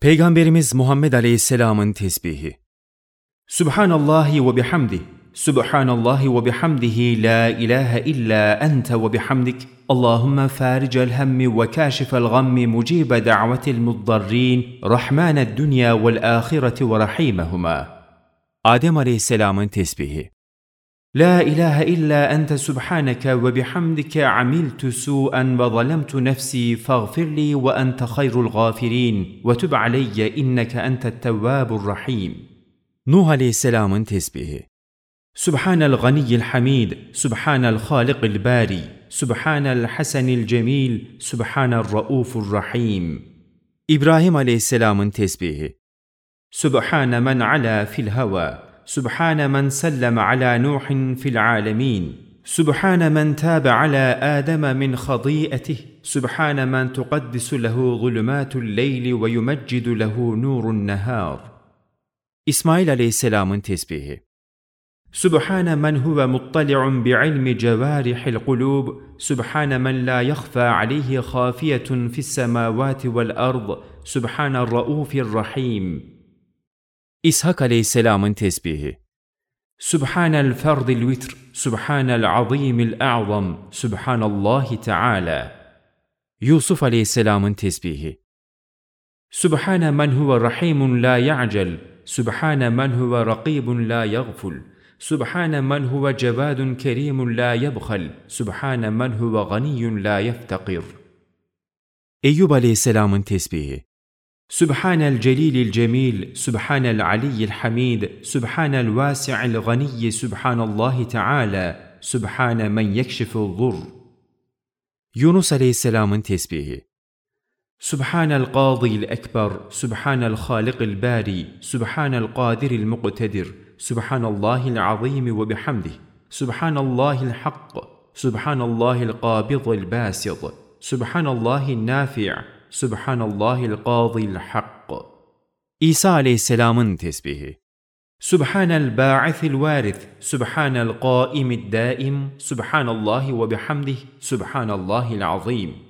Peygamberimiz Muhammed Aleyhisselam'ın tesbihi. Subhanallahi ve bihamdih. Subhanallahi ve bihamdihi la ilahe illa ente ve bihamdik. Allahümme faricel hemmi ve kâşifel gammi mucibe da'vetil muddarrin. Rahmaned dünya vel ahireti ve rahimehuma. Adem Aleyhisselam'ın tesbihi. لا إله إلا أنت سبحانك وبحمدك عملت سوءا وظلمت نفسي فاغفر لي وأنت خير الغافرين وتب علي إنك أنت التواب الرحيم. نوح عليه السلام تسبيه سبحان الغني الحميد سبحان الخالق الباري سبحان الحسن الجميل سبحان الرؤوف الرحيم. إبراهيم عليه السلام تسبيه سبحان من علا في الهوى. سبحان من سلم على نوح في العالمين. سبحان من تاب على آدم من خطيئته سبحان من تقدس له ظلمات الليل ويمجد له نور النهار. إسماعيل عليه السلام تسبيه سبحان من هو مطلع بعلم جوارح القلوب. سبحان من لا يخفى عليه خافية في السماوات والأرض. سبحان الرؤوف الرحيم. İshak aleyhisselamın tesbihi. Subhanel ferdil vitr, Subhanel azimil a'zam, Subhanallahi Teala. Yusuf aleyhisselamın tesbihi. Subhane men huve rahimun la ya'cel, Subhane men huve rakibun la yaghful, Subhane men huve cevadun kerimun la yebkhal, Subhane men huve ganiyyun la yeftakir. Eyyub aleyhisselamın tesbihi. سبحان الجليل الجميل سبحان العلي الحميد سبحان الواسع الغني سبحان الله تعالى سبحان من يكشف الضر. يونس عليه السلام تسبيه سبحان القاضي الأكبر سبحان الخالق الباري سبحان القادر المقتدر سبحان الله العظيم وبحمده سبحان الله الحق سبحان الله القابض الباسط سبحان الله النافع Subhanallahil qadil haqq. İsa aleyhisselamın tesbihi. Subhanel ba'ithil varith, Subhanel qaimid daim, Subhanallahi ve bihamdih, Subhanallahil azim.